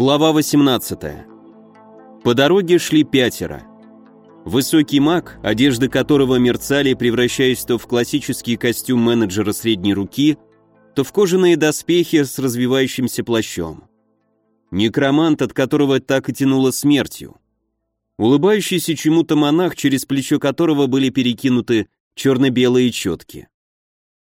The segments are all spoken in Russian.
Глава 18. По дороге шли пятеро. Высокий маг, одежды которого мерцали, превращаясь то в классический костюм менеджера средней руки, то в кожаные доспехи с развивающимся плащом. Некромант, от которого так и тянуло смертью. Улыбающийся чему-то монах, через плечо которого были перекинуты черно-белые четки.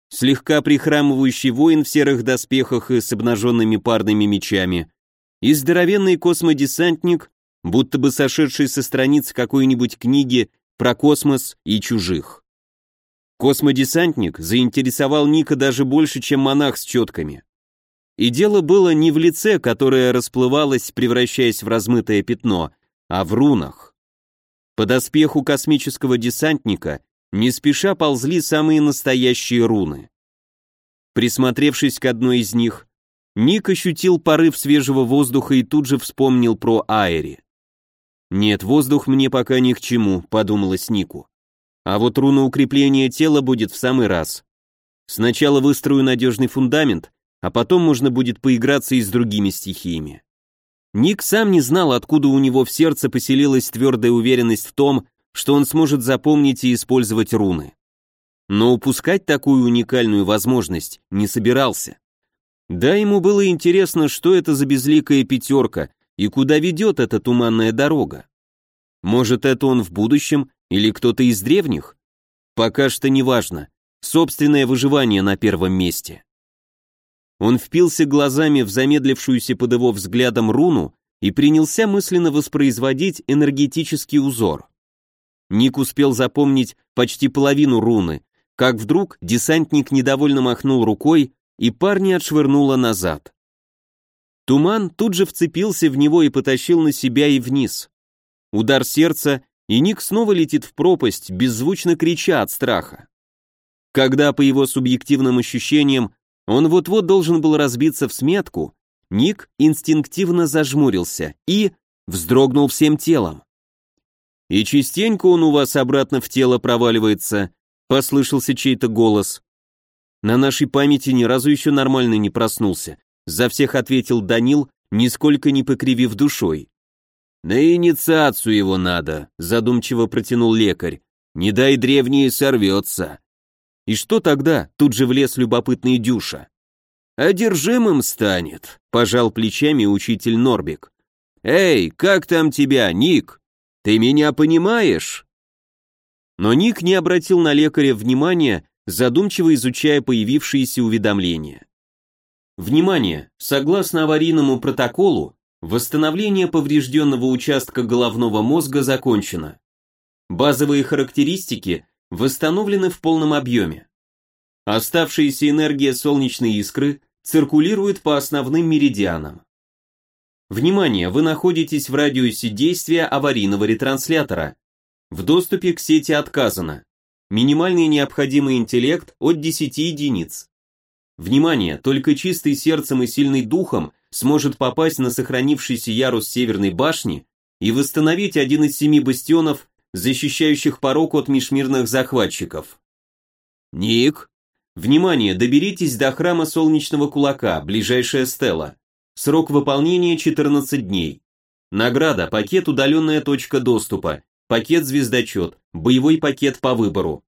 Слегка прихрамывающий воин в серых доспехах и с обнаженными парными мечами – и здоровенный космодесантник, будто бы сошедший со страниц какой-нибудь книги про космос и чужих. Космодесантник заинтересовал Ника даже больше, чем монах с четками. И дело было не в лице, которое расплывалось, превращаясь в размытое пятно, а в рунах. По доспеху космического десантника не спеша ползли самые настоящие руны. Присмотревшись к одной из них, Ник ощутил порыв свежего воздуха и тут же вспомнил про Аэри. «Нет, воздух мне пока ни к чему», — подумалось Нику. «А вот руна укрепления тела будет в самый раз. Сначала выстрою надежный фундамент, а потом можно будет поиграться и с другими стихиями». Ник сам не знал, откуда у него в сердце поселилась твердая уверенность в том, что он сможет запомнить и использовать руны. Но упускать такую уникальную возможность не собирался. Да, ему было интересно, что это за безликая пятерка и куда ведет эта туманная дорога. Может, это он в будущем или кто-то из древних? Пока что неважно. Собственное выживание на первом месте. Он впился глазами в замедлившуюся под его взглядом руну и принялся мысленно воспроизводить энергетический узор. Ник успел запомнить почти половину руны, как вдруг десантник недовольно махнул рукой, и парня отшвырнуло назад. Туман тут же вцепился в него и потащил на себя и вниз. Удар сердца, и Ник снова летит в пропасть, беззвучно крича от страха. Когда, по его субъективным ощущениям, он вот-вот должен был разбиться в сметку, Ник инстинктивно зажмурился и вздрогнул всем телом. «И частенько он у вас обратно в тело проваливается», — послышался чей-то голос. На нашей памяти ни разу еще нормально не проснулся. За всех ответил Данил, нисколько не покривив душой. На инициацию его надо, задумчиво протянул лекарь. Не дай древнее сорвется. И что тогда? Тут же влез любопытный Дюша. Одержимым станет, пожал плечами учитель Норбик. Эй, как там тебя, Ник? Ты меня понимаешь? Но Ник не обратил на лекаря внимания задумчиво изучая появившиеся уведомления. Внимание! Согласно аварийному протоколу, восстановление поврежденного участка головного мозга закончено. Базовые характеристики восстановлены в полном объеме. Оставшаяся энергия солнечной искры циркулирует по основным меридианам. Внимание, вы находитесь в радиусе действия аварийного ретранслятора. В доступе к сети отказано. Минимальный необходимый интеллект от 10 единиц. Внимание, только чистый сердцем и сильный духом сможет попасть на сохранившийся ярус Северной башни и восстановить один из семи бастионов, защищающих порог от межмирных захватчиков. Ник, внимание, доберитесь до храма Солнечного Кулака, ближайшая стела. Срок выполнения 14 дней. Награда, пакет удаленная точка доступа, пакет звездочет, боевой пакет по выбору.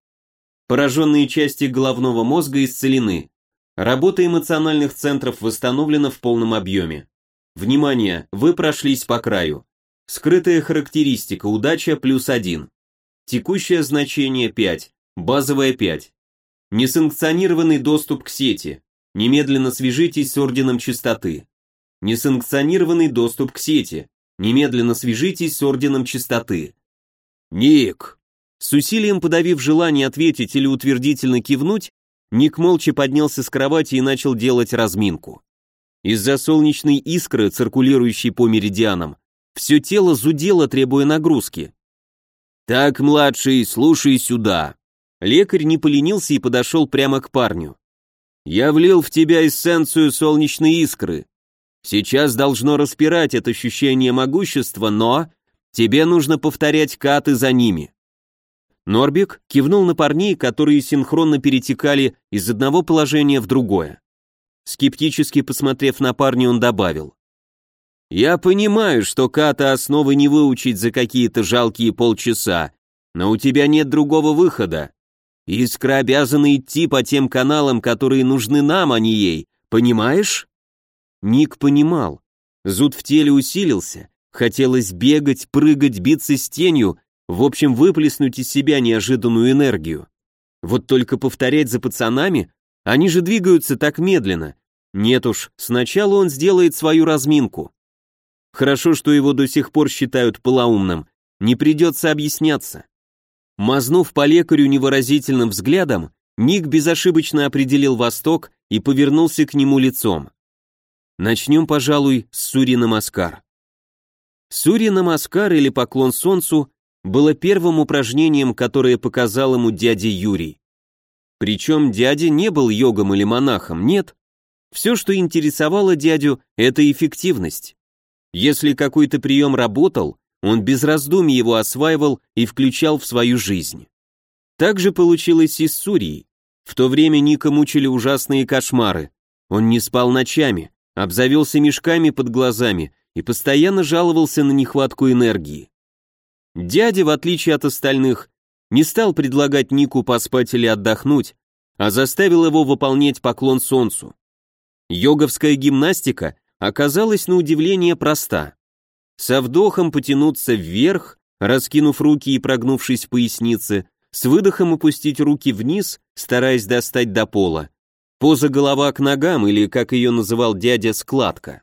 Пораженные части головного мозга исцелены. Работа эмоциональных центров восстановлена в полном объеме. Внимание, вы прошлись по краю. Скрытая характеристика, удача плюс 1. Текущее значение 5, базовое 5. Несанкционированный доступ к сети. Немедленно свяжитесь с Орденом Чистоты. Несанкционированный доступ к сети. Немедленно свяжитесь с Орденом Чистоты. «Ник!» С усилием подавив желание ответить или утвердительно кивнуть, Ник молча поднялся с кровати и начал делать разминку. Из-за солнечной искры, циркулирующей по меридианам, все тело зудело, требуя нагрузки. «Так, младший, слушай сюда». Лекарь не поленился и подошел прямо к парню. «Я влил в тебя эссенцию солнечной искры. Сейчас должно распирать это ощущение могущества, но Тебе нужно повторять каты за ними. Норбик кивнул на парней, которые синхронно перетекали из одного положения в другое. Скептически посмотрев на парня, он добавил. Я понимаю, что ката основы не выучить за какие-то жалкие полчаса, но у тебя нет другого выхода. Искра обязана идти по тем каналам, которые нужны нам, а не ей, понимаешь? Ник понимал. Зуд в теле усилился. Хотелось бегать, прыгать, биться с тенью, в общем, выплеснуть из себя неожиданную энергию. Вот только повторять за пацанами, они же двигаются так медленно. Нет уж, сначала он сделает свою разминку. Хорошо, что его до сих пор считают полоумным, не придется объясняться. Мазнув по лекарю невыразительным взглядом, Ник безошибочно определил восток и повернулся к нему лицом. Начнем, пожалуй, с Сури Намаскар. Сури Намаскар или поклон солнцу было первым упражнением, которое показал ему дядя Юрий. Причем дядя не был йогом или монахом, нет. Все, что интересовало дядю, это эффективность. Если какой-то прием работал, он без раздумий его осваивал и включал в свою жизнь. Так же получилось и с Сурией. В то время Ника мучили ужасные кошмары. Он не спал ночами, обзавелся мешками под глазами и постоянно жаловался на нехватку энергии. Дядя, в отличие от остальных, не стал предлагать Нику поспать или отдохнуть, а заставил его выполнять поклон солнцу. Йоговская гимнастика оказалась на удивление проста. Со вдохом потянуться вверх, раскинув руки и прогнувшись в пояснице, с выдохом опустить руки вниз, стараясь достать до пола. Поза голова к ногам, или, как ее называл дядя, складка.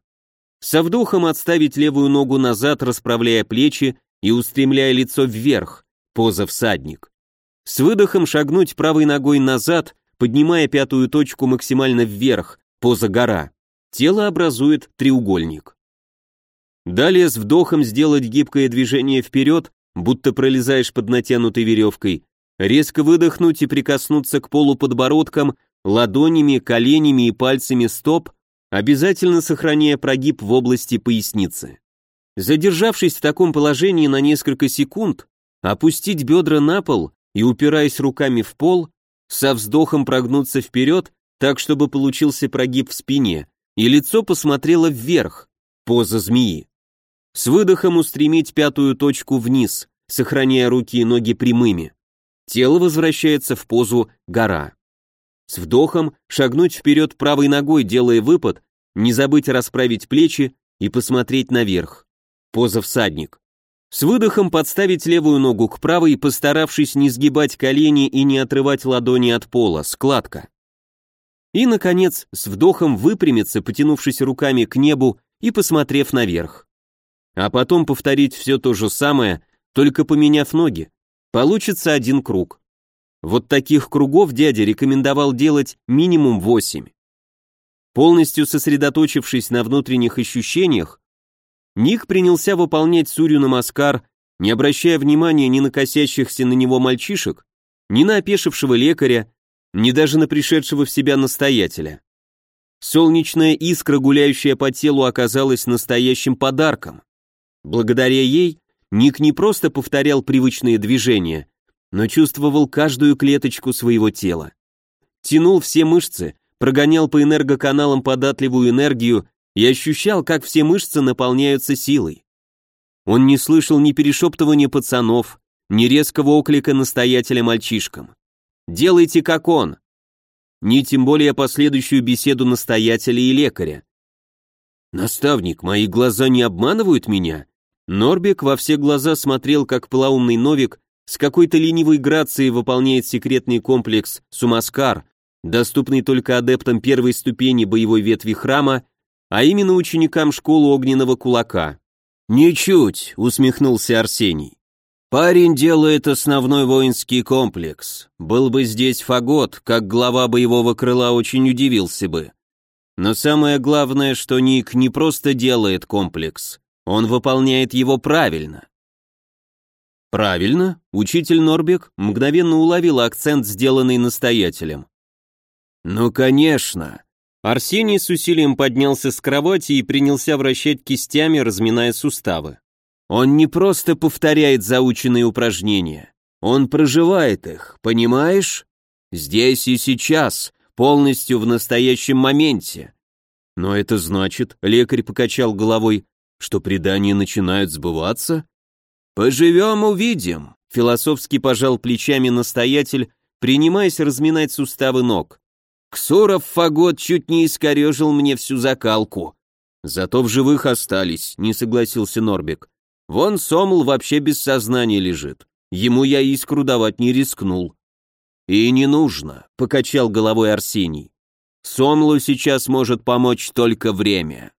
Со вдохом отставить левую ногу назад, расправляя плечи и устремляя лицо вверх, поза всадник. С выдохом шагнуть правой ногой назад, поднимая пятую точку максимально вверх, поза гора. Тело образует треугольник. Далее с вдохом сделать гибкое движение вперед, будто пролезаешь под натянутой веревкой, резко выдохнуть и прикоснуться к полу подбородком, ладонями, коленями и пальцами стоп, обязательно сохраняя прогиб в области поясницы. Задержавшись в таком положении на несколько секунд, опустить бедра на пол и, упираясь руками в пол, со вздохом прогнуться вперед, так, чтобы получился прогиб в спине, и лицо посмотрело вверх, поза змеи. С выдохом устремить пятую точку вниз, сохраняя руки и ноги прямыми. Тело возвращается в позу гора. С вдохом шагнуть вперед правой ногой, делая выпад, не забыть расправить плечи и посмотреть наверх. Поза всадник. С выдохом подставить левую ногу к правой, постаравшись не сгибать колени и не отрывать ладони от пола, складка. И, наконец, с вдохом выпрямиться, потянувшись руками к небу и посмотрев наверх. А потом повторить все то же самое, только поменяв ноги. Получится один круг. Вот таких кругов дядя рекомендовал делать минимум восемь. Полностью сосредоточившись на внутренних ощущениях, Ник принялся выполнять Сурю Намаскар, не обращая внимания ни на косящихся на него мальчишек, ни на опешившего лекаря, ни даже на пришедшего в себя настоятеля. Солнечная искра, гуляющая по телу, оказалась настоящим подарком. Благодаря ей Ник не просто повторял привычные движения, но чувствовал каждую клеточку своего тела. Тянул все мышцы, прогонял по энергоканалам податливую энергию и ощущал, как все мышцы наполняются силой. Он не слышал ни перешептывания пацанов, ни резкого оклика настоятеля мальчишкам. «Делайте как он!» Ни тем более последующую беседу настоятеля и лекаря. «Наставник, мои глаза не обманывают меня?» Норбек во все глаза смотрел, как полоумный Новик с какой-то ленивой грацией выполняет секретный комплекс Сумаскар, доступный только адептам первой ступени боевой ветви храма, а именно ученикам школы огненного кулака. «Ничуть», — усмехнулся Арсений. «Парень делает основной воинский комплекс. Был бы здесь фагот, как глава боевого крыла очень удивился бы. Но самое главное, что Ник не просто делает комплекс, он выполняет его правильно. Правильно, учитель Норбек мгновенно уловил акцент, сделанный настоятелем. Ну, конечно. Арсений с усилием поднялся с кровати и принялся вращать кистями, разминая суставы. Он не просто повторяет заученные упражнения, он проживает их, понимаешь? Здесь и сейчас, полностью в настоящем моменте. Но это значит, лекарь покачал головой, что предания начинают сбываться? Поживем, увидим, философски пожал плечами настоятель, принимаясь разминать суставы ног. Ксуров фагот чуть не искорежил мне всю закалку. Зато в живых остались, не согласился Норбек. Вон Сомл вообще без сознания лежит. Ему я искру давать не рискнул. И не нужно, покачал головой Арсений. Сомлу сейчас может помочь только время.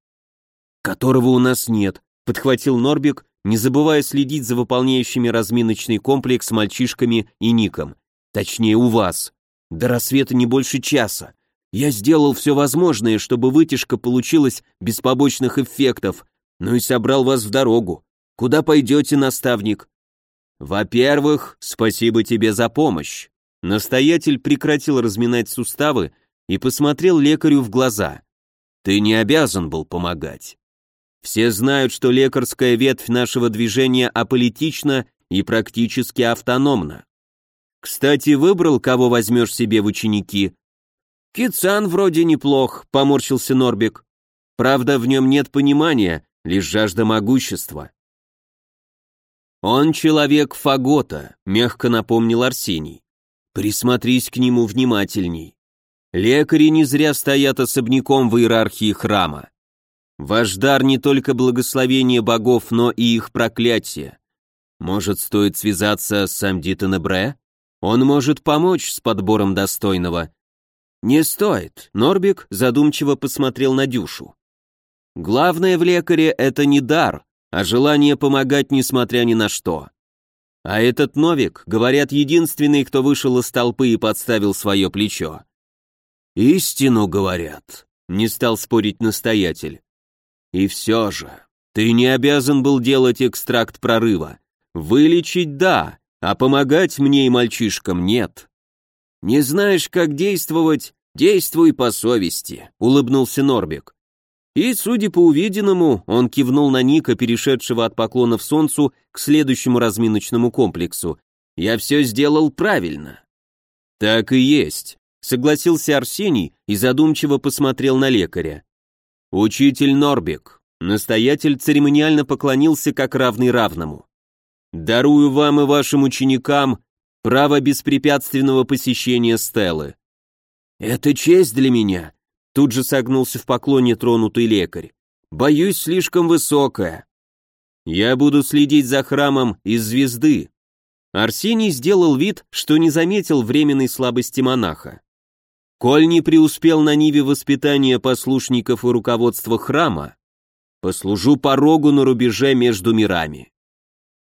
Которого у нас нет, подхватил Норбек, не забывая следить за выполняющими разминочный комплекс мальчишками и Ником. Точнее, у вас. До рассвета не больше часа. Я сделал все возможное, чтобы вытяжка получилась без побочных эффектов, ну и собрал вас в дорогу. Куда пойдете, наставник? Во-первых, спасибо тебе за помощь. Настоятель прекратил разминать суставы и посмотрел лекарю в глаза. Ты не обязан был помогать. Все знают, что лекарская ветвь нашего движения аполитична и практически автономна. Кстати, выбрал, кого возьмешь себе в ученики? Кицан вроде неплох, поморщился Норбек. Правда, в нем нет понимания, лишь жажда могущества. Он человек Фагота, мягко напомнил Арсений. Присмотрись к нему внимательней. Лекари не зря стоят особняком в иерархии храма. Ваш дар не только благословение богов, но и их проклятие. Может, стоит связаться с Самдитом Бре? Он может помочь с подбором достойного. Не стоит. Норбик задумчиво посмотрел на Дюшу. Главное в лекаре это не дар, а желание помогать несмотря ни на что. А этот Новик, говорят, единственный, кто вышел из толпы и подставил свое плечо. Истину говорят, не стал спорить настоятель. И все же, ты не обязан был делать экстракт прорыва. Вылечить – да, а помогать мне и мальчишкам нет. Не знаешь, как действовать, действуй по совести, улыбнулся Норбек. И, судя по увиденному, он кивнул на Ника, перешедшего от поклонов солнцу к следующему разминочному комплексу. Я все сделал правильно. Так и есть, согласился Арсений и задумчиво посмотрел на лекаря. «Учитель Норбек», настоятель церемониально поклонился как равный равному. «Дарую вам и вашим ученикам право беспрепятственного посещения стелы». «Это честь для меня», — тут же согнулся в поклоне тронутый лекарь. «Боюсь, слишком высокая». «Я буду следить за храмом из звезды». Арсений сделал вид, что не заметил временной слабости монаха. Коль не преуспел на ниве воспитания послушников и руководства храма, послужу порогу на рубеже между мирами.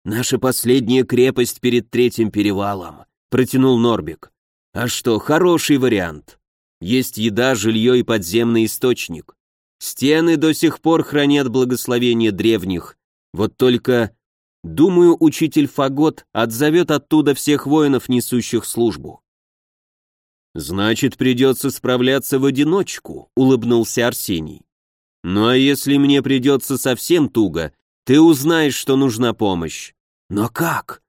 Наша последняя крепость перед третьим перевалом, протянул Норбик. А что, хороший вариант. Есть еда, жилье и подземный источник. Стены до сих пор хранят благословение древних. Вот только, думаю, учитель Фагот отзовет оттуда всех воинов, несущих службу. «Значит, придется справляться в одиночку», — улыбнулся Арсений. «Ну а если мне придется совсем туго, ты узнаешь, что нужна помощь». «Но как?»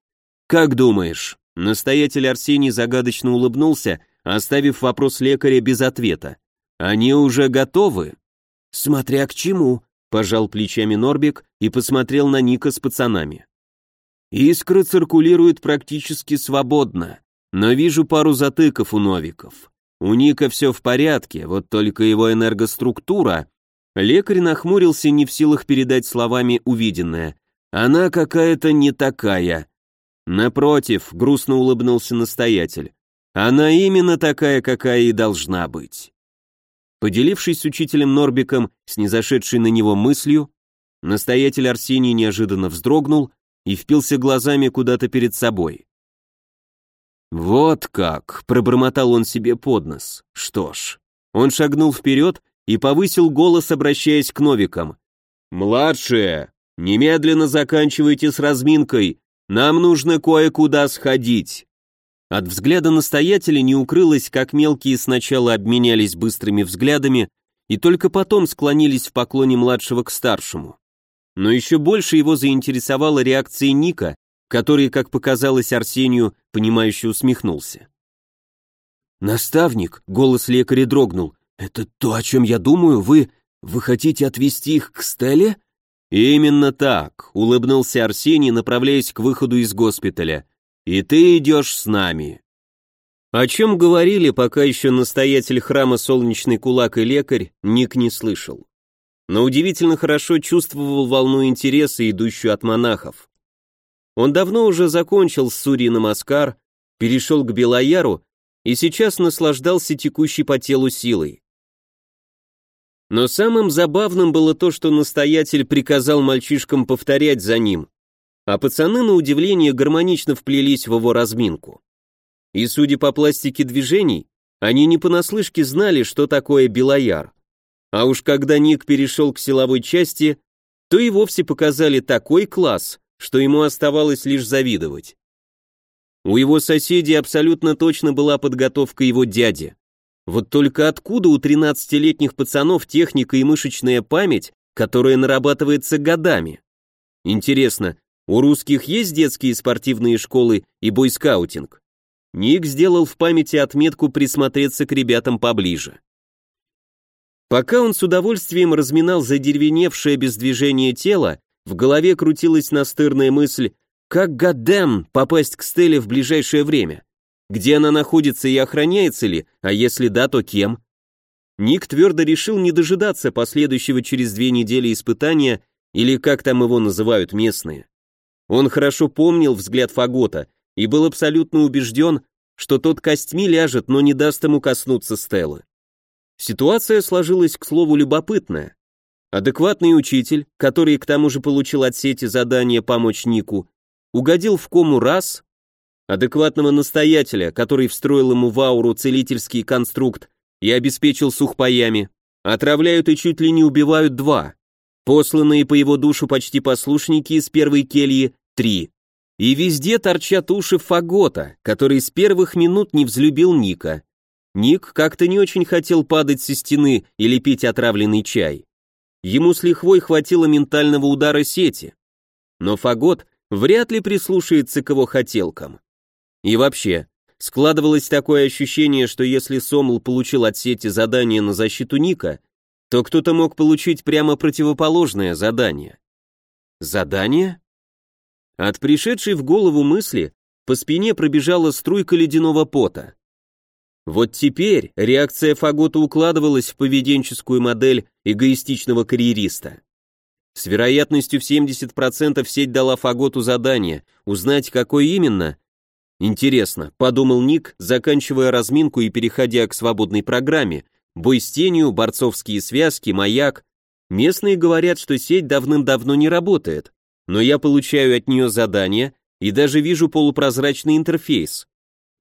«Как думаешь?» Настоятель Арсений загадочно улыбнулся, оставив вопрос лекаря без ответа. «Они уже готовы?» «Смотря к чему», — пожал плечами Норбик и посмотрел на Ника с пацанами. «Искры циркулируют практически свободно но вижу пару затыков у новиков. У Ника все в порядке, вот только его энергоструктура... Лекарь нахмурился, не в силах передать словами увиденное. Она какая-то не такая. Напротив, грустно улыбнулся настоятель. Она именно такая, какая и должна быть. Поделившись с учителем Норбиком незашедшей на него мыслью, настоятель Арсений неожиданно вздрогнул и впился глазами куда-то перед собой. «Вот как!» — пробормотал он себе под нос. «Что ж...» Он шагнул вперед и повысил голос, обращаясь к новикам. «Младшие, немедленно заканчивайте с разминкой, нам нужно кое-куда сходить». От взгляда настоятеля не укрылось, как мелкие сначала обменялись быстрыми взглядами и только потом склонились в поклоне младшего к старшему. Но еще больше его заинтересовала реакция Ника, который, как показалось Арсению, понимающе усмехнулся. «Наставник», — голос лекаря дрогнул, — «это то, о чем я думаю, вы... вы хотите отвести их к Стелле? «Именно так», — улыбнулся Арсений, направляясь к выходу из госпиталя. «И ты идешь с нами». О чем говорили, пока еще настоятель храма Солнечный Кулак и лекарь, Ник не слышал. Но удивительно хорошо чувствовал волну интереса, идущую от монахов. Он давно уже закончил с Сурьей Намаскар, перешел к Белояру и сейчас наслаждался текущей по телу силой. Но самым забавным было то, что настоятель приказал мальчишкам повторять за ним, а пацаны, на удивление, гармонично вплелись в его разминку. И судя по пластике движений, они не понаслышке знали, что такое Белояр. А уж когда Ник перешел к силовой части, то и вовсе показали такой класс, что ему оставалось лишь завидовать. У его соседей абсолютно точно была подготовка его дяди. Вот только откуда у 13-летних пацанов техника и мышечная память, которая нарабатывается годами? Интересно, у русских есть детские спортивные школы и бойскаутинг? Ник сделал в памяти отметку присмотреться к ребятам поближе. Пока он с удовольствием разминал задеревеневшее без движения тело, в голове крутилась настырная мысль, как гадэм попасть к Стелле в ближайшее время. Где она находится и охраняется ли, а если да, то кем? Ник твердо решил не дожидаться последующего через две недели испытания, или как там его называют местные. Он хорошо помнил взгляд Фагота, и был абсолютно убежден, что тот костьми ляжет, но не даст ему коснуться Стеллы. Ситуация сложилась, к слову, любопытная. Адекватный учитель, который к тому же получил от сети задание помочь Нику, угодил в кому раз, адекватного настоятеля, который встроил ему в ауру целительский конструкт и обеспечил сухпаями, отравляют и чуть ли не убивают два, посланные по его душу почти послушники из первой кельи – три. И везде торчат уши Фагота, который с первых минут не взлюбил Ника. Ник как-то не очень хотел падать со стены или пить отравленный чай. Ему с лихвой хватило ментального удара сети. Но Фагот вряд ли прислушается к его хотелкам. И вообще, складывалось такое ощущение, что если Сомл получил от сети задание на защиту Ника, то кто-то мог получить прямо противоположное задание. Задание? От пришедшей в голову мысли по спине пробежала струйка ледяного пота. Вот теперь реакция Фагота укладывалась в поведенческую модель эгоистичного карьериста. С вероятностью в 70% сеть дала Фаготу задание, узнать, какое именно. Интересно, подумал Ник, заканчивая разминку и переходя к свободной программе. Бой с тенью, борцовские связки, маяк. Местные говорят, что сеть давным-давно не работает но я получаю от нее задание и даже вижу полупрозрачный интерфейс.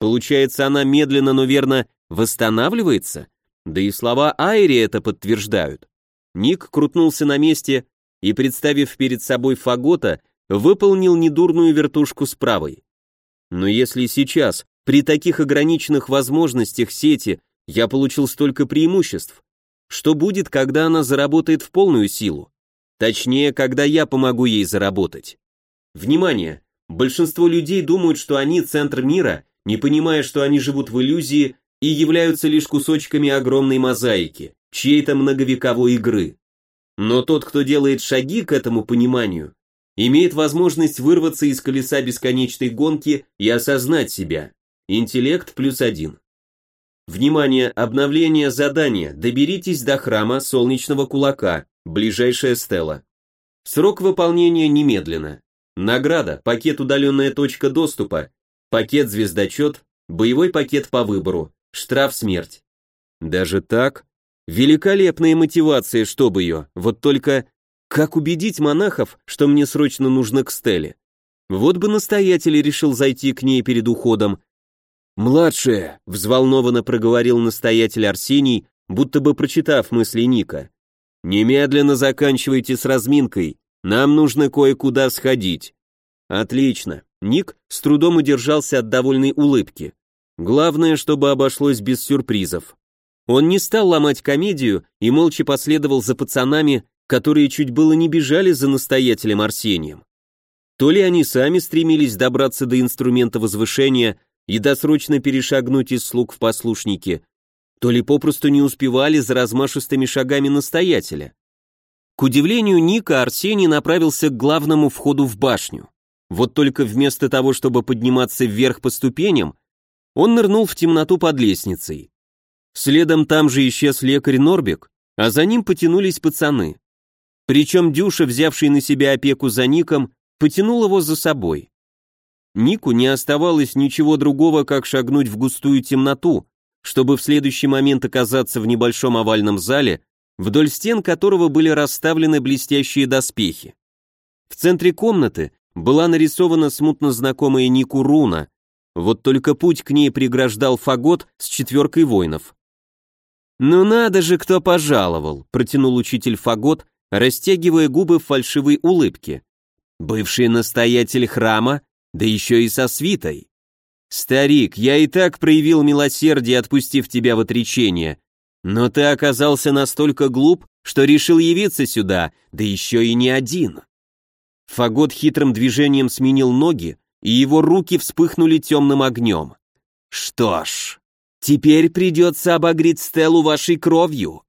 Получается, она медленно, но верно восстанавливается? Да и слова Айри это подтверждают. Ник крутнулся на месте и, представив перед собой Фагота, выполнил недурную вертушку с правой. Но если сейчас, при таких ограниченных возможностях сети, я получил столько преимуществ, что будет, когда она заработает в полную силу? Точнее, когда я помогу ей заработать. Внимание! Большинство людей думают, что они центр мира, не понимая, что они живут в иллюзии и являются лишь кусочками огромной мозаики, чьей-то многовековой игры. Но тот, кто делает шаги к этому пониманию, имеет возможность вырваться из колеса бесконечной гонки и осознать себя. Интеллект плюс один. Внимание, обновление задания. Доберитесь до храма солнечного кулака. Ближайшая стела. Срок выполнения немедленно. Награда, пакет удаленная точка доступа, пакет звездочет, боевой пакет по выбору, штраф смерть. Даже так? Великолепная мотивация, чтобы ее, вот только как убедить монахов, что мне срочно нужно к стеле? Вот бы настоятель решил зайти к ней перед уходом. «Младшая», — взволнованно проговорил настоятель Арсений, будто бы прочитав мысли Ника. «Немедленно заканчивайте с разминкой, нам нужно кое-куда сходить». «Отлично». Ник с трудом удержался от довольной улыбки. Главное, чтобы обошлось без сюрпризов. Он не стал ломать комедию и молча последовал за пацанами, которые чуть было не бежали за настоятелем Арсением. То ли они сами стремились добраться до инструмента возвышения и досрочно перешагнуть из слуг в послушники, то ли попросту не успевали за размашистыми шагами настоятеля. К удивлению Ника, Арсений направился к главному входу в башню. Вот только вместо того, чтобы подниматься вверх по ступеням, он нырнул в темноту под лестницей. Следом там же исчез лекарь Норбек, а за ним потянулись пацаны. Причем Дюша, взявший на себя опеку за Ником, потянул его за собой. Нику не оставалось ничего другого, как шагнуть в густую темноту, чтобы в следующий момент оказаться в небольшом овальном зале, вдоль стен которого были расставлены блестящие доспехи. В центре комнаты была нарисована смутно знакомая Нику руна, вот только путь к ней преграждал фагот с четверкой воинов. «Ну надо же, кто пожаловал!» — протянул учитель фагот, растягивая губы в фальшивой улыбке. «Бывший настоятель храма, да еще и со свитой. Старик, я и так проявил милосердие, отпустив тебя в отречение, но ты оказался настолько глуп, что решил явиться сюда, да еще и не один». Фагот хитрым движением сменил ноги, и его руки вспыхнули темным огнем. «Что ж, теперь придется обогреть Стеллу вашей кровью»,